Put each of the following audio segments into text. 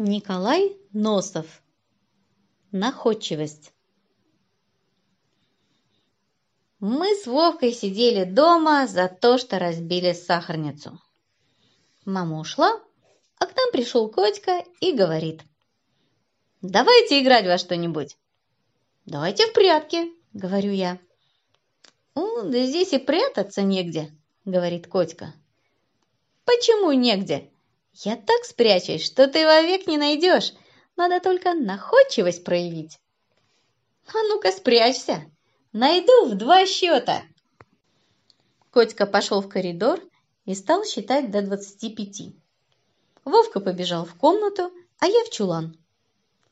Николай Носов. Находчивость. Мы с Вовкой сидели дома за то, что разбили сахарницу. Мама ушла, а к нам пришел Котька и говорит. «Давайте играть во что-нибудь». «Давайте в прятки», — говорю я. «Ну, да здесь и прятаться негде», — говорит Котька. «Почему негде?» Я так спрячусь, что ты вовек не найдешь. Надо только находчивость проявить. А ну-ка спрячься. Найду в два счета. Котька пошел в коридор и стал считать до двадцати пяти. Вовка побежал в комнату, а я в чулан.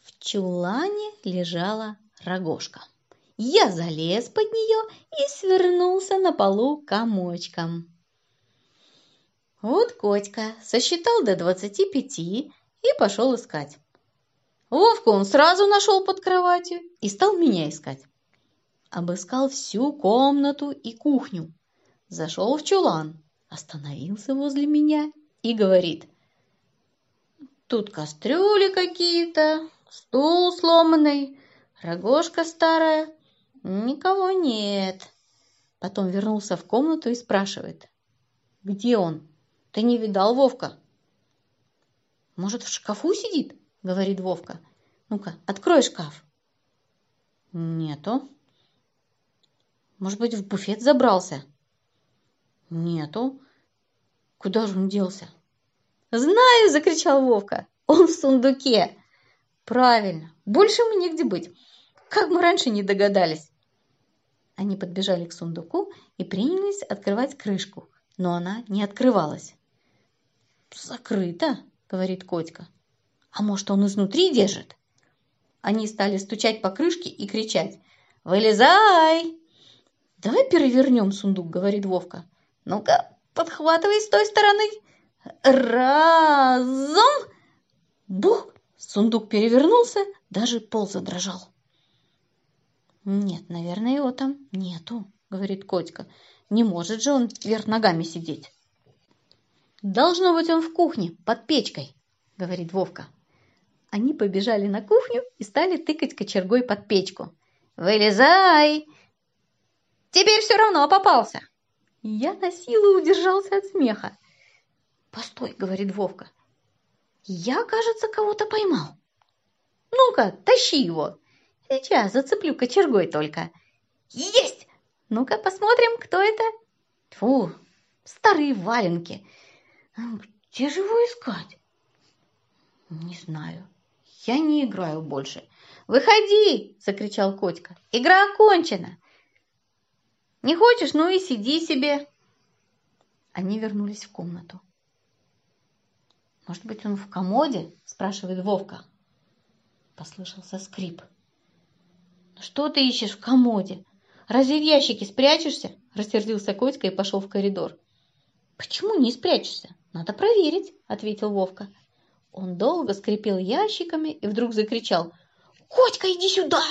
В чулане лежала рогожка. Я залез под нее и свернулся на полу комочком. Вот Котька сосчитал до двадцати пяти и пошел искать. Вовку он сразу нашел под кроватью и стал меня искать. Обыскал всю комнату и кухню. Зашел в чулан, остановился возле меня и говорит. Тут кастрюли какие-то, стул сломанный, рогожка старая. Никого нет. Потом вернулся в комнату и спрашивает. Где он? Ты не видал Вовка? Может, в шкафу сидит? Говорит Вовка. Ну-ка, открой шкаф. Нету. Может быть, в буфет забрался? Нету. Куда же он делся? Знаю, закричал Вовка. Он в сундуке. Правильно. Больше ему негде быть. Как мы раньше не догадались. Они подбежали к сундуку и принялись открывать крышку, но она не открывалась. «Закрыто», — говорит Котька. «А может, он изнутри держит?» Они стали стучать по крышке и кричать. «Вылезай!» «Давай перевернем сундук», — говорит Вовка. «Ну-ка, подхватывай с той стороны!» «Разом!» Бух! Сундук перевернулся, даже пол задрожал. «Нет, наверное, его там нету», — говорит Котька. «Не может же он вверх ногами сидеть». «Должно быть он в кухне, под печкой», — говорит Вовка. Они побежали на кухню и стали тыкать кочергой под печку. «Вылезай! Теперь все равно попался!» Я на силу удержался от смеха. «Постой», — говорит Вовка. «Я, кажется, кого-то поймал. Ну-ка, тащи его. Сейчас зацеплю кочергой только. Есть! Ну-ка, посмотрим, кто это. Фу, старые валенки. Где же его искать? Не знаю. Я не играю больше. Выходи, закричал Котька. Игра окончена. Не хочешь, ну и сиди себе. Они вернулись в комнату. Может быть, он в комоде? спрашивает Вовка. Послышался скрип. «Ну что ты ищешь в комоде? Разве в ящике спрячешься? Рассердился Котька и пошел в коридор. Почему не спрячешься? «Надо проверить», — ответил Вовка. Он долго скрипел ящиками и вдруг закричал. «Котька, иди сюда!»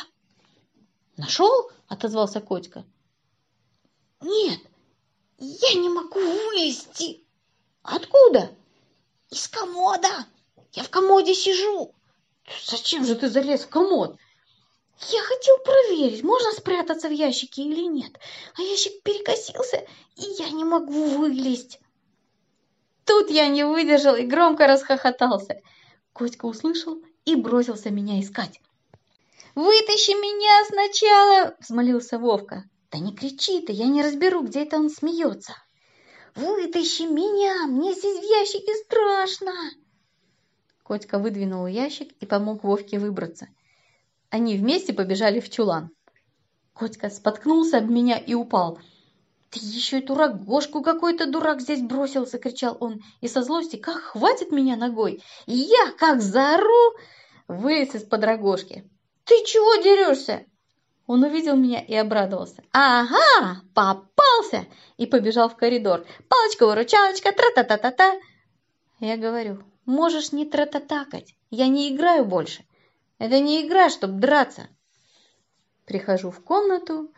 «Нашел?» — отозвался Котька. «Нет, я не могу вылезти». «Откуда?» «Из комода. Я в комоде сижу». «Зачем же ты залез в комод?» «Я хотел проверить, можно спрятаться в ящике или нет, а ящик перекосился, могу вылезть». Тут я не выдержал и громко расхохотался. Котька услышал и бросился меня искать. «Вытащи меня сначала!» – взмолился Вовка. «Да не кричи ты, я не разберу, где это он смеется!» «Вытащи меня! Мне здесь в ящике страшно!» Котька выдвинул ящик и помог Вовке выбраться. Они вместе побежали в чулан. Котька споткнулся об меня и упал – «Ты еще эту рогожку какой-то дурак здесь бросил!» – закричал он. И со злости как хватит меня ногой! И я как заору! Вылез из-под рогожки. «Ты чего дерешься?» Он увидел меня и обрадовался. «Ага, попался!» И побежал в коридор. «Палочка-выручалочка, тра-та-та-та-та!» Я говорю, можешь не тра-та-такать, я не играю больше. Это не игра, чтобы драться. Прихожу в комнату,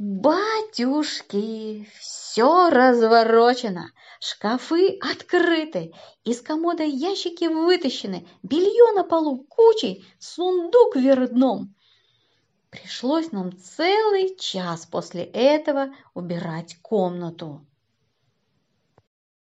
Батюшки, все разворочено, шкафы открыты, из комода ящики вытащены, белье на полу кучей, сундук вверх дном. Пришлось нам целый час после этого убирать комнату.